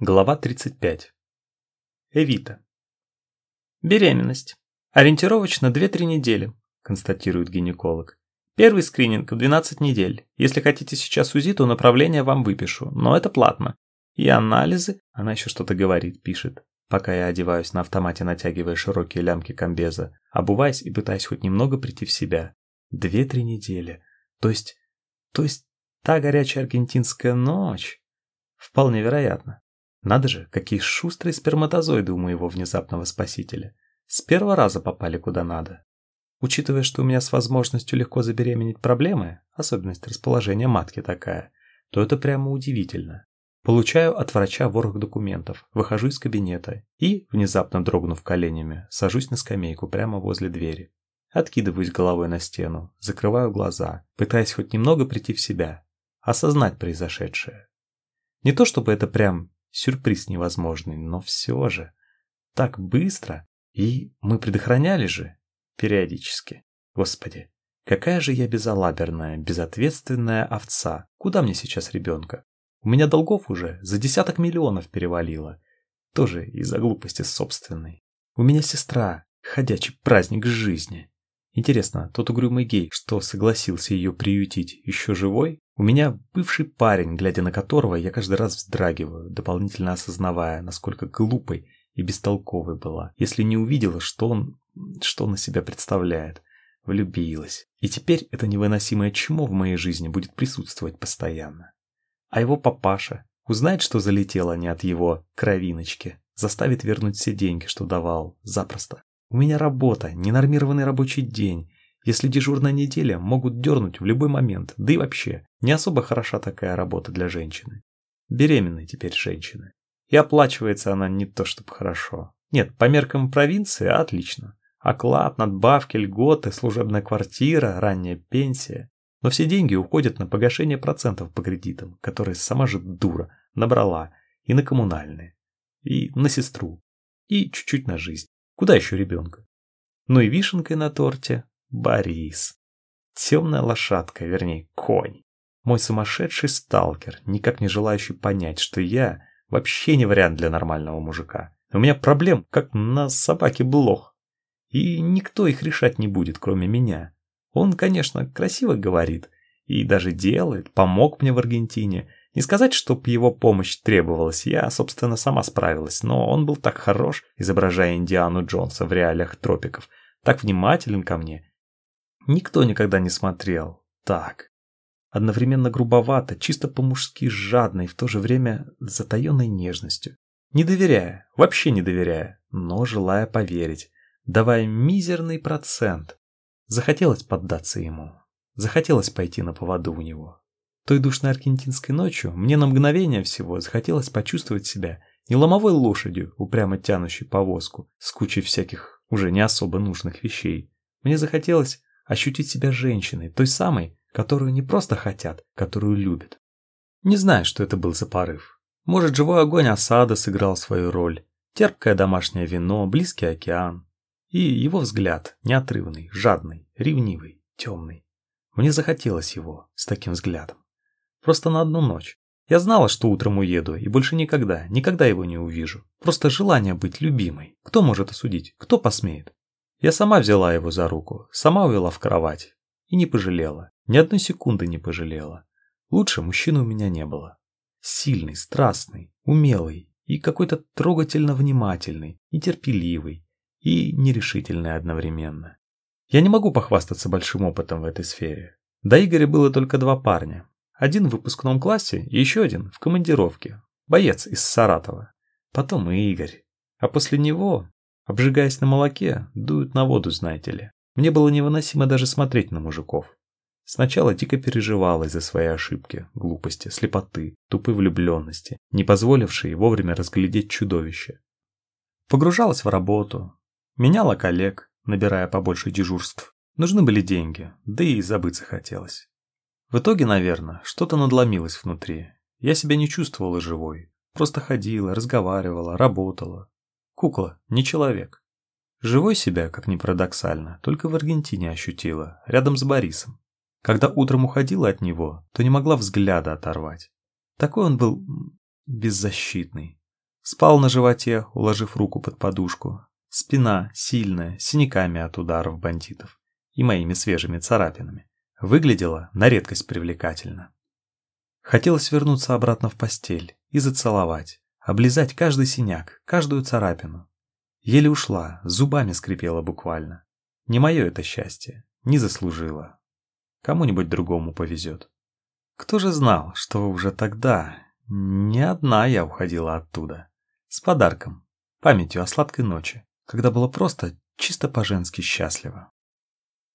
Глава 35. Эвита. Беременность. Ориентировочно 2-3 недели, констатирует гинеколог. Первый скрининг в 12 недель. Если хотите сейчас УЗИ, то направление вам выпишу, но это платно. И анализы, она еще что-то говорит, пишет, пока я одеваюсь на автомате, натягивая широкие лямки комбеза, обуваясь и пытаясь хоть немного прийти в себя. Две-три недели. То есть... То есть та горячая аргентинская ночь... Вполне вероятно. Надо же, какие шустрые сперматозоиды у моего внезапного спасителя. С первого раза попали куда надо. Учитывая, что у меня с возможностью легко забеременеть проблемы, особенность расположения матки такая, то это прямо удивительно. Получаю от врача ворох документов, выхожу из кабинета и, внезапно дрогнув коленями, сажусь на скамейку прямо возле двери. Откидываюсь головой на стену, закрываю глаза, пытаясь хоть немного прийти в себя, осознать произошедшее. Не то чтобы это прям Сюрприз невозможный, но все же. Так быстро. И мы предохраняли же. Периодически. Господи, какая же я безалаберная, безответственная овца. Куда мне сейчас ребенка? У меня долгов уже за десяток миллионов перевалило. Тоже из-за глупости собственной. У меня сестра, ходячий праздник жизни. Интересно, тот угрюмый гей, что согласился ее приютить, еще живой? У меня бывший парень, глядя на которого я каждый раз вздрагиваю, дополнительно осознавая, насколько глупой и бестолковой была, если не увидела, что он, что он на себя представляет. Влюбилась. И теперь это невыносимое чмо в моей жизни будет присутствовать постоянно. А его папаша узнает, что залетело не от его кровиночки, заставит вернуть все деньги, что давал, запросто. У меня работа, ненормированный рабочий день. Если дежурная неделя, могут дернуть в любой момент. Да и вообще, не особо хороша такая работа для женщины. Беременной теперь женщины. И оплачивается она не то чтобы хорошо. Нет, по меркам провинции отлично. Оклад, надбавки, льготы, служебная квартира, ранняя пенсия. Но все деньги уходят на погашение процентов по кредитам, которые сама же дура набрала, и на коммунальные, и на сестру, и чуть-чуть на жизнь. Куда еще ребенка? Ну и вишенкой на торте Борис. Темная лошадка, вернее, конь. Мой сумасшедший сталкер, никак не желающий понять, что я вообще не вариант для нормального мужика. У меня проблем, как на собаке блох. И никто их решать не будет, кроме меня. Он, конечно, красиво говорит и даже делает, помог мне в Аргентине, не сказать, чтоб его помощь требовалась, я, собственно, сама справилась, но он был так хорош, изображая Индиану Джонса в реалиях тропиков, так внимателен ко мне. Никто никогда не смотрел так. Одновременно грубовато, чисто по-мужски жадно и в то же время затаенной нежностью. Не доверяя, вообще не доверяя, но желая поверить, давая мизерный процент. Захотелось поддаться ему, захотелось пойти на поводу у него. Той душной аргентинской ночью мне на мгновение всего захотелось почувствовать себя не ломовой лошадью, упрямо тянущей повозку, с кучей всяких уже не особо нужных вещей. Мне захотелось ощутить себя женщиной, той самой, которую не просто хотят, которую любят. Не знаю, что это был за порыв. Может, живой огонь осады сыграл свою роль, терпкое домашнее вино, близкий океан. И его взгляд, неотрывный, жадный, ревнивый, темный. Мне захотелось его с таким взглядом. Просто на одну ночь. Я знала, что утром уеду, и больше никогда, никогда его не увижу. Просто желание быть любимой. Кто может осудить? Кто посмеет? Я сама взяла его за руку, сама увела в кровать. И не пожалела. Ни одной секунды не пожалела. Лучше мужчины у меня не было. Сильный, страстный, умелый и какой-то трогательно внимательный, и терпеливый, и нерешительный одновременно. Я не могу похвастаться большим опытом в этой сфере. До Игоря было только два парня, один в выпускном классе и еще один в командировке. Боец из Саратова. Потом и Игорь. А после него, обжигаясь на молоке, дуют на воду, знаете ли. Мне было невыносимо даже смотреть на мужиков. Сначала дико переживала из-за своей ошибки, глупости, слепоты, тупой влюбленности, не позволившей вовремя разглядеть чудовище. Погружалась в работу, меняла коллег, набирая побольше дежурств. Нужны были деньги, да и забыться хотелось. В итоге, наверное, что-то надломилось внутри. Я себя не чувствовала живой. Просто ходила, разговаривала, работала. Кукла, не человек. Живой себя, как ни парадоксально, только в Аргентине ощутила, рядом с Борисом. Когда утром уходила от него, то не могла взгляда оторвать. Такой он был беззащитный, Спал на животе, уложив руку под подушку. Спина сильная, синяками от ударов бандитов и моими свежими царапинами. Выглядела на редкость привлекательно. Хотелось вернуться обратно в постель и зацеловать, облизать каждый синяк, каждую царапину. Еле ушла, зубами скрипела буквально. Не мое это счастье, не заслужила. Кому-нибудь другому повезет. Кто же знал, что уже тогда не одна я уходила оттуда. С подарком, памятью о сладкой ночи, когда было просто чисто по-женски счастливо.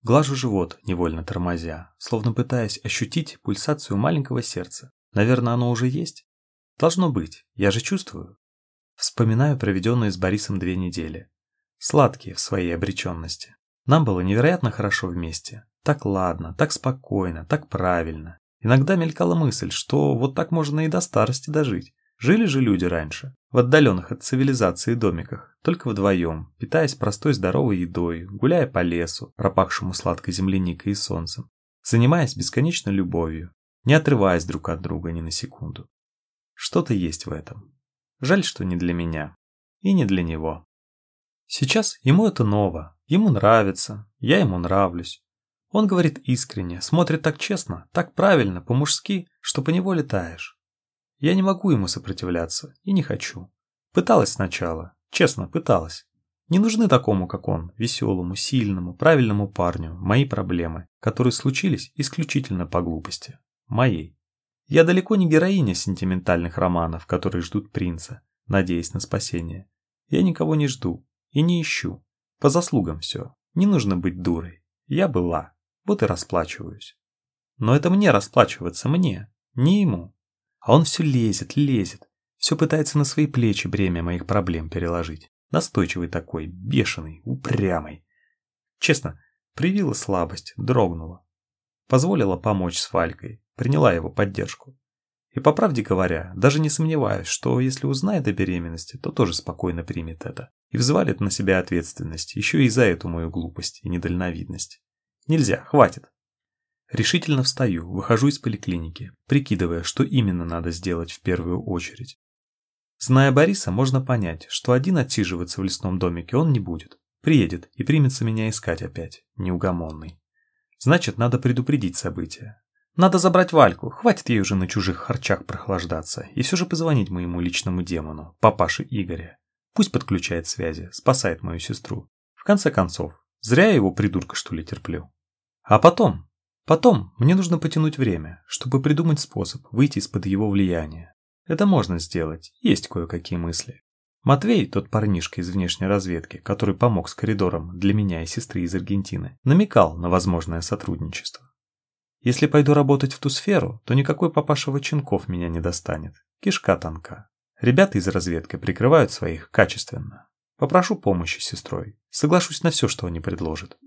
Глажу живот, невольно тормозя, словно пытаясь ощутить пульсацию маленького сердца. Наверное, оно уже есть? Должно быть, я же чувствую. Вспоминаю проведенные с Борисом две недели. Сладкие в своей обреченности. Нам было невероятно хорошо вместе. Так ладно, так спокойно, так правильно. Иногда мелькала мысль, что вот так можно и до старости дожить. Жили же люди раньше, в отдаленных от цивилизации домиках, только вдвоем, питаясь простой здоровой едой, гуляя по лесу, пропахшему сладкой земляникой и солнцем, занимаясь бесконечной любовью, не отрываясь друг от друга ни на секунду. Что-то есть в этом. Жаль, что не для меня. И не для него. Сейчас ему это ново, ему нравится, я ему нравлюсь. Он говорит искренне, смотрит так честно, так правильно, по-мужски, что поневоле таешь. Я не могу ему сопротивляться и не хочу. Пыталась сначала, честно, пыталась. Не нужны такому, как он, веселому, сильному, правильному парню, мои проблемы, которые случились исключительно по глупости. Моей. Я далеко не героиня сентиментальных романов, которые ждут принца, надеясь на спасение. Я никого не жду и не ищу. По заслугам все. Не нужно быть дурой. Я была. Вот и расплачиваюсь. Но это мне расплачиваться, мне, не ему. А он все лезет, лезет. Все пытается на свои плечи бремя моих проблем переложить. Настойчивый такой, бешеный, упрямый. Честно, привила слабость, дрогнула. Позволила помочь с Фалькой, приняла его поддержку. И по правде говоря, даже не сомневаюсь, что если узнает о беременности, то тоже спокойно примет это. И взвалит на себя ответственность, еще и за эту мою глупость и недальновидность. Нельзя, хватит. Решительно встаю, выхожу из поликлиники, прикидывая, что именно надо сделать в первую очередь. Зная Бориса, можно понять, что один отсиживаться в лесном домике он не будет. Приедет и примется меня искать опять, неугомонный. Значит, надо предупредить события. Надо забрать Вальку, хватит ей уже на чужих харчах прохлаждаться, и все же позвонить моему личному демону, папаше Игоря. Пусть подключает связи, спасает мою сестру. В конце концов, зря я его придурка что ли терплю. А потом, Потом мне нужно потянуть время, чтобы придумать способ выйти из-под его влияния. Это можно сделать, есть кое-какие мысли. Матвей, тот парнишка из внешней разведки, который помог с коридором для меня и сестры из Аргентины, намекал на возможное сотрудничество. Если пойду работать в ту сферу, то никакой папаша Ваченков меня не достанет. Кишка тонка. Ребята из разведки прикрывают своих качественно. Попрошу помощи сестрой. Соглашусь на все, что они предложат.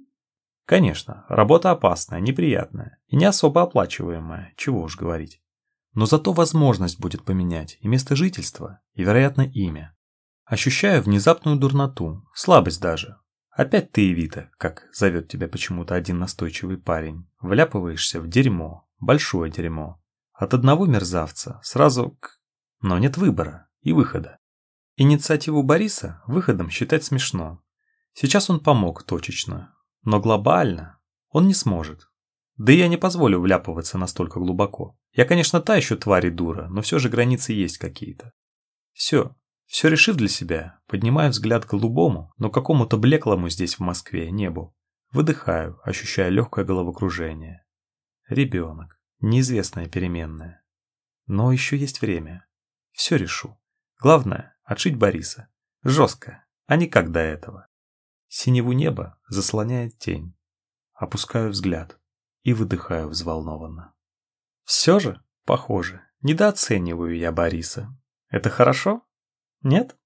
Конечно, работа опасная, неприятная и не особо оплачиваемая, чего уж говорить. Но зато возможность будет поменять и место жительства, и, вероятно, имя. Ощущаю внезапную дурноту, слабость даже. Опять ты, Эвита, как зовет тебя почему-то один настойчивый парень, вляпываешься в дерьмо, большое дерьмо. От одного мерзавца сразу к... Но нет выбора и выхода. Инициативу Бориса выходом считать смешно. Сейчас он помог точечно, но глобально он не сможет. Да и я не позволю вляпываться настолько глубоко. Я, конечно, та еще тварь и дура, но все же границы есть какие-то. Все, все решив для себя, поднимаю взгляд к голубому, но какому-то блеклому здесь в Москве небу. Выдыхаю, ощущая легкое головокружение. Ребенок. Неизвестная переменная. Но еще есть время. Все решу. Главное – отшить Бориса. Жестко, а не как до этого. Синеву неба заслоняет тень. Опускаю взгляд и выдыхаю взволнованно. Все же, похоже, недооцениваю я Бориса. Это хорошо? Нет?